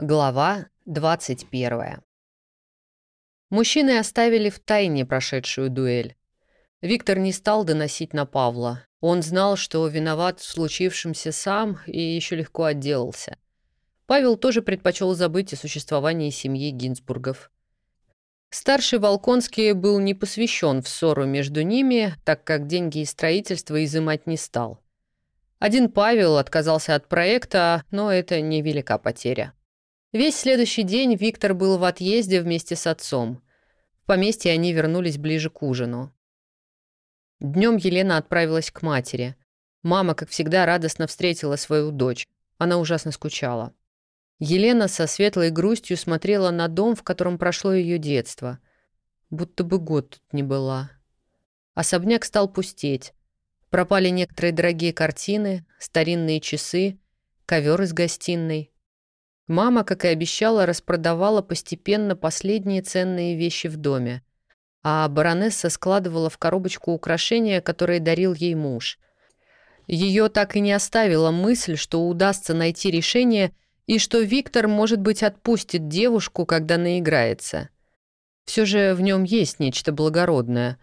Глава 21. Мужчины оставили в тайне прошедшую дуэль. Виктор не стал доносить на Павла. Он знал, что виноват в случившемся сам и еще легко отделался. Павел тоже предпочел забыть о существовании семьи Гинзбургов. Старший Волконский был не посвящен в ссору между ними, так как деньги и строительство изымать не стал. Один Павел отказался от проекта, но это невелика потеря. Весь следующий день Виктор был в отъезде вместе с отцом. В поместье они вернулись ближе к ужину. Днем Елена отправилась к матери. Мама, как всегда, радостно встретила свою дочь. Она ужасно скучала. Елена со светлой грустью смотрела на дом, в котором прошло ее детство. Будто бы год тут не была. Особняк стал пустеть. Пропали некоторые дорогие картины, старинные часы, ковер из гостиной — Мама, как и обещала, распродавала постепенно последние ценные вещи в доме, а баронесса складывала в коробочку украшения, которые дарил ей муж. Ее так и не оставила мысль, что удастся найти решение и что Виктор, может быть, отпустит девушку, когда наиграется. Все же в нем есть нечто благородное.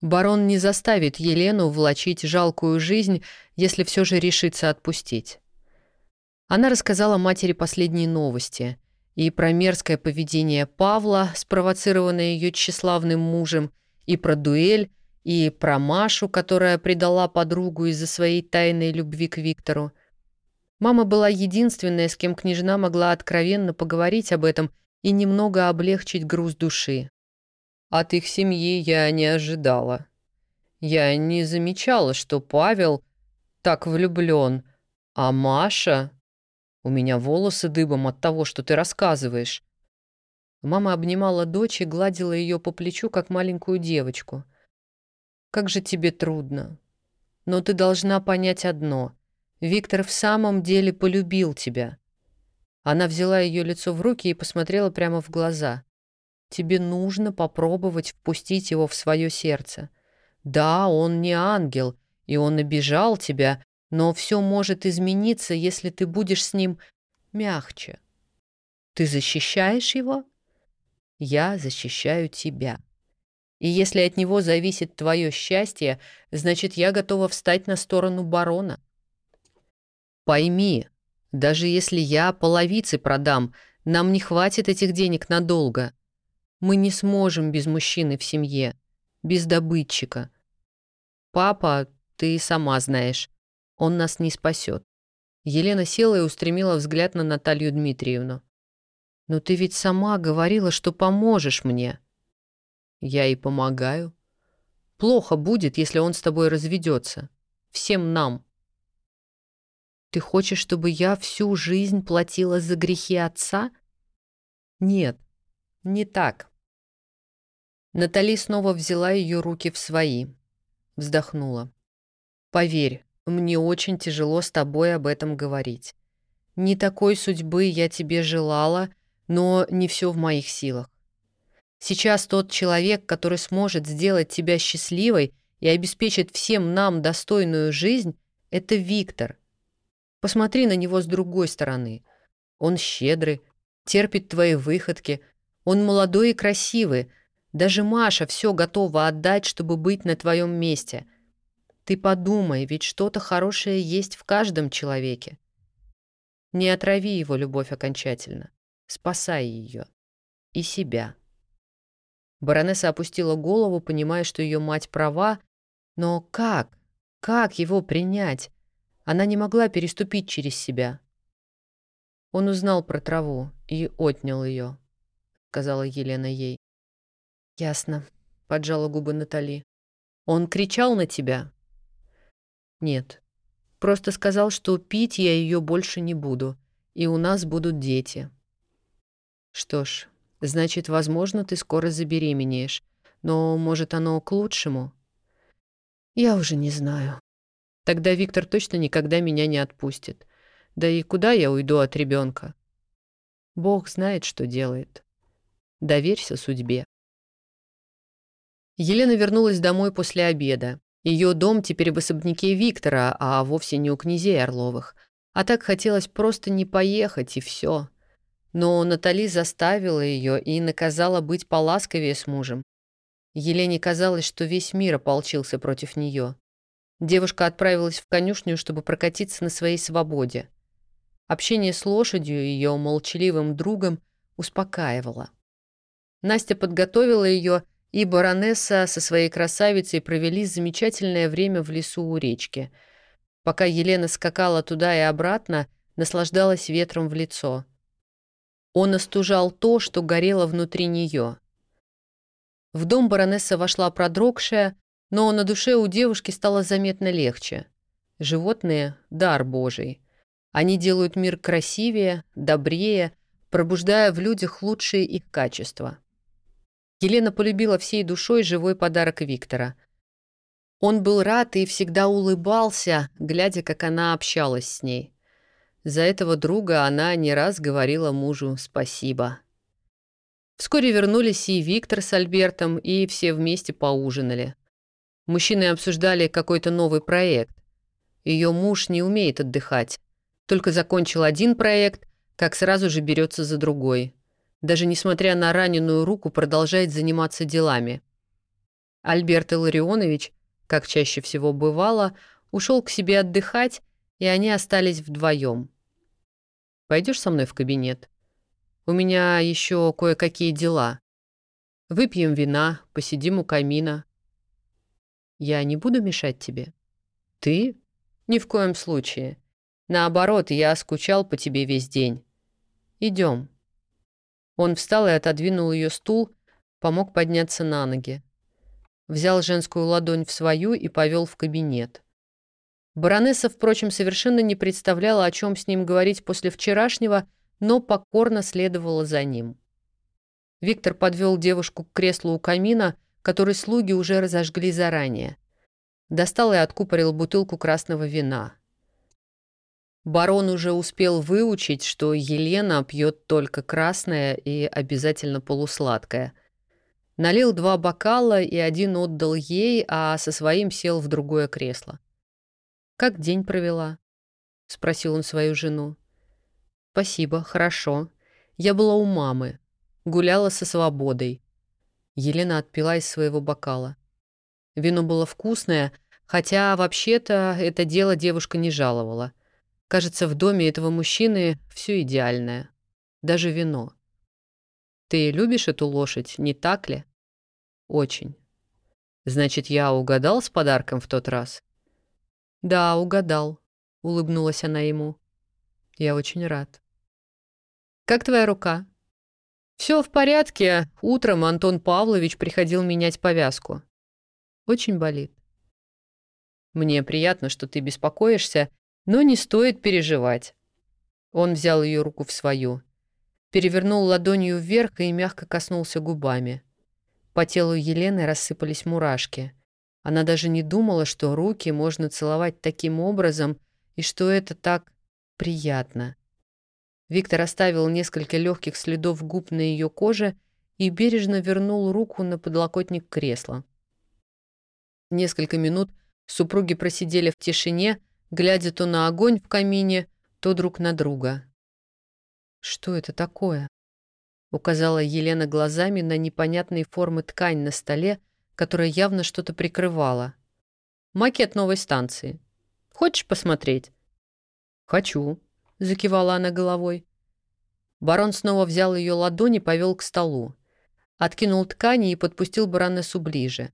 Барон не заставит Елену влачить жалкую жизнь, если все же решится отпустить. Она рассказала матери последние новости и про мерзкое поведение Павла, спровоцированное ее тщеславным мужем, и про дуэль, и про Машу, которая предала подругу из-за своей тайной любви к Виктору. Мама была единственная, с кем княжна могла откровенно поговорить об этом и немного облегчить груз души. От их семьи я не ожидала. Я не замечала, что Павел так влюблен, а Маша... У меня волосы дыбом от того, что ты рассказываешь». Мама обнимала дочь и гладила ее по плечу, как маленькую девочку. «Как же тебе трудно. Но ты должна понять одно. Виктор в самом деле полюбил тебя». Она взяла ее лицо в руки и посмотрела прямо в глаза. «Тебе нужно попробовать впустить его в свое сердце. Да, он не ангел, и он обижал тебя, но все может измениться, если ты будешь с ним мягче. Ты защищаешь его? Я защищаю тебя. И если от него зависит твое счастье, значит, я готова встать на сторону барона. Пойми, даже если я половицы продам, нам не хватит этих денег надолго. Мы не сможем без мужчины в семье, без добытчика. Папа, ты сама знаешь, он нас не спасет. Елена села и устремила взгляд на Наталью Дмитриевну. «Но ты ведь сама говорила, что поможешь мне». «Я и помогаю. Плохо будет, если он с тобой разведется. Всем нам». «Ты хочешь, чтобы я всю жизнь платила за грехи отца?» «Нет, не так». Натали снова взяла ее руки в свои. Вздохнула. «Поверь, мне очень тяжело с тобой об этом говорить. Не такой судьбы я тебе желала, но не все в моих силах. Сейчас тот человек, который сможет сделать тебя счастливой и обеспечит всем нам достойную жизнь, это Виктор. Посмотри на него с другой стороны. Он щедрый, терпит твои выходки, он молодой и красивый. Даже Маша все готова отдать, чтобы быть на твоем месте — ты подумай, ведь что-то хорошее есть в каждом человеке. Не отрави его любовь окончательно. Спасай ее. И себя. Баронесса опустила голову, понимая, что ее мать права, но как? Как его принять? Она не могла переступить через себя. Он узнал про траву и отнял ее, сказала Елена ей. Ясно, поджала губы Натали. Он кричал на тебя, нет. Просто сказал, что пить я ее больше не буду, и у нас будут дети. Что ж, значит, возможно, ты скоро забеременеешь, но, может, оно к лучшему? Я уже не знаю. Тогда Виктор точно никогда меня не отпустит. Да и куда я уйду от ребенка? Бог знает, что делает. Доверься судьбе. Елена вернулась домой после обеда. Ее дом теперь в особняке Виктора, а вовсе не у князей Орловых. А так хотелось просто не поехать, и все. Но Натали заставила ее и наказала быть поласковее с мужем. Елене казалось, что весь мир ополчился против нее. Девушка отправилась в конюшню, чтобы прокатиться на своей свободе. Общение с лошадью, ее молчаливым другом, успокаивало. Настя подготовила ее, и баронесса со своей красавицей провели замечательное время в лесу у речки. Пока Елена скакала туда и обратно, наслаждалась ветром в лицо. Он остужал то, что горело внутри нее. В дом баронесса вошла продрогшая, но на душе у девушки стало заметно легче. Животные — дар Божий. Они делают мир красивее, добрее, пробуждая в людях лучшие их качества. Елена полюбила всей душой живой подарок Виктора. Он был рад и всегда улыбался, глядя, как она общалась с ней. За этого друга она не раз говорила мужу спасибо. Вскоре вернулись и Виктор с Альбертом, и все вместе поужинали. Мужчины обсуждали какой-то новый проект. Ее муж не умеет отдыхать. Только закончил один проект, как сразу же берется за другой. Даже несмотря на раненую руку, продолжает заниматься делами. Альберт Илларионович, как чаще всего бывало, ушел к себе отдыхать, и они остались вдвоем. Пойдешь со мной в кабинет? У меня еще кое-какие дела. Выпьем вина, посидим у камина. Я не буду мешать тебе. Ты? Ни в коем случае. Наоборот, я скучал по тебе весь день. Идем. Он встал и отодвинул ее стул, помог подняться на ноги. Взял женскую ладонь в свою и повел в кабинет. Баронесса, впрочем, совершенно не представляла, о чем с ним говорить после вчерашнего, но покорно следовала за ним. Виктор подвел девушку к креслу у камина, который слуги уже разожгли заранее. Достал и откупорил бутылку красного вина. Барон уже успел выучить, что Елена пьет только красное и обязательно полусладкое. Налил два бокала и один отдал ей, а со своим сел в другое кресло. «Как день провела?» — спросил он свою жену. «Спасибо, хорошо. Я была у мамы. Гуляла со свободой». Елена отпила из своего бокала. Вино было вкусное, хотя вообще-то это дело девушка не жаловала. Кажется, в доме этого мужчины все идеальное. Даже вино. «Ты любишь эту лошадь, не так ли?» «Очень». «Значит, я угадал с подарком в тот раз?» «Да, угадал», — улыбнулась она ему. «Я очень рад». «Как твоя рука?» «Все в порядке. Утром Антон Павлович приходил менять повязку». «Очень болит». «Мне приятно, что ты беспокоишься, но не стоит переживать». Он взял ее руку в свою, перевернул ладонью вверх и мягко коснулся губами. По телу Елены рассыпались мурашки — она даже не думала, что руки можно целовать таким образом и что это так приятно. Виктор оставил несколько легких следов губ на ее коже и бережно вернул руку на подлокотник кресла. Несколько минут супруги просидели в тишине, глядя то на огонь в камине, то друг на друга. «Что это такое?» — указала Елена глазами на непонятные формы ткань на столе, которая явно что-то прикрывала. «Макет новой станции. Хочешь посмотреть?» «Хочу», — закивала она головой. Барон снова взял ее ладонь и повел к столу. Откинул ткани и подпустил баронессу ближе.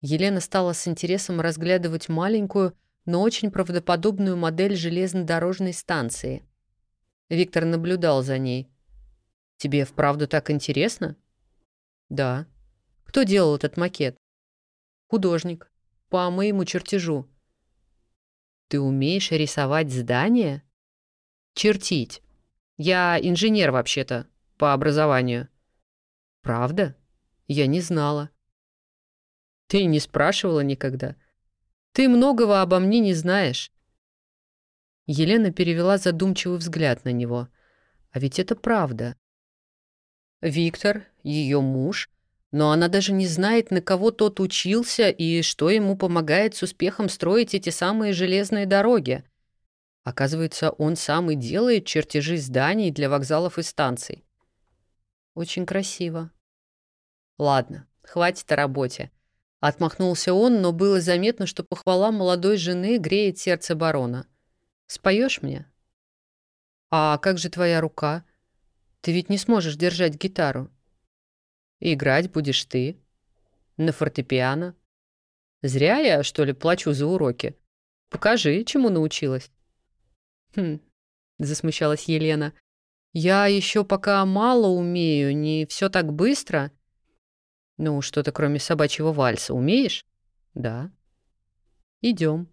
Елена стала с интересом разглядывать маленькую, но очень правдоподобную модель железнодорожной станции. Виктор наблюдал за ней. «Тебе вправду так интересно?» «Да», кто делал этот макет? Художник. По моему чертежу. Ты умеешь рисовать здания? Чертить. Я инженер вообще-то, по образованию. Правда? Я не знала. Ты не спрашивала никогда. Ты многого обо мне не знаешь. Елена перевела задумчивый взгляд на него. А ведь это правда. Виктор, ее муж, но она даже не знает, на кого тот учился и что ему помогает с успехом строить эти самые железные дороги. Оказывается, он сам и делает чертежи зданий для вокзалов и станций. Очень красиво. Ладно, хватит о работе. Отмахнулся он, но было заметно, что похвала молодой жены греет сердце барона. Споешь мне? А как же твоя рука? Ты ведь не сможешь держать гитару. Играть будешь ты. На фортепиано. Зря я, что ли, плачу за уроки. Покажи, чему научилась. Хм, засмущалась Елена. Я еще пока мало умею, не все так быстро. Ну, что-то кроме собачьего вальса умеешь? Да. Идем.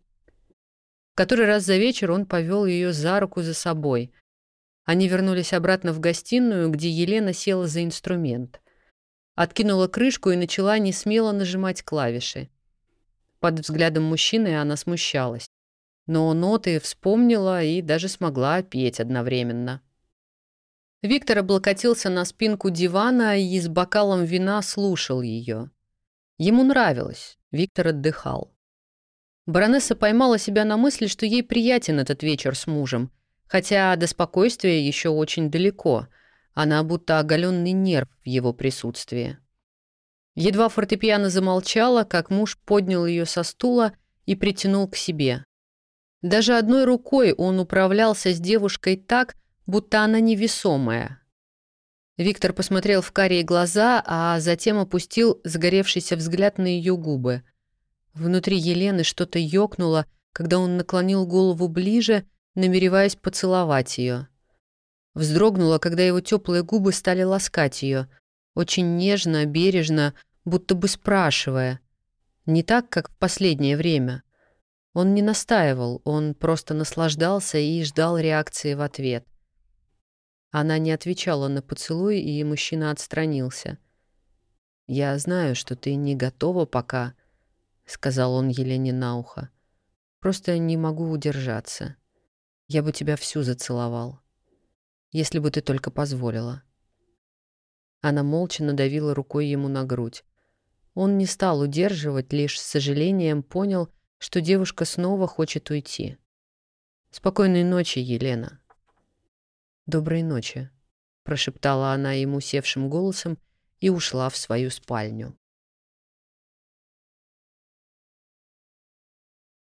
Который раз за вечер он повел ее за руку за собой. Они вернулись обратно в гостиную, где Елена села за инструмент. Откинула крышку и начала несмело нажимать клавиши. Под взглядом мужчины она смущалась. Но ноты вспомнила и даже смогла петь одновременно. Виктор облокотился на спинку дивана и с бокалом вина слушал ее. Ему нравилось, Виктор отдыхал. Баронесса поймала себя на мысли, что ей приятен этот вечер с мужем, хотя до спокойствия еще очень далеко, она будто оголенный нерв в его присутствии. Едва фортепиано замолчала, как муж поднял ее со стула и притянул к себе. Даже одной рукой он управлялся с девушкой так, будто она невесомая. Виктор посмотрел в карие глаза, а затем опустил загоревшийся взгляд на ее губы. Внутри Елены что-то ёкнуло, когда он наклонил голову ближе, намереваясь поцеловать ее. Вздрогнула, когда его теплые губы стали ласкать ее, очень нежно, бережно, будто бы спрашивая. Не так, как в последнее время. Он не настаивал, он просто наслаждался и ждал реакции в ответ — она не отвечала на поцелуй, и мужчина отстранился. «Я знаю, что ты не готова пока», — сказал он Елене на ухо. «Просто не могу удержаться. Я бы тебя всю зацеловал. Если бы ты только позволила». Она молча надавила рукой ему на грудь. Он не стал удерживать, лишь с сожалением понял, что девушка снова хочет уйти. «Спокойной ночи, Елена», «Доброй ночи», — прошептала она ему севшим голосом и ушла в свою спальню.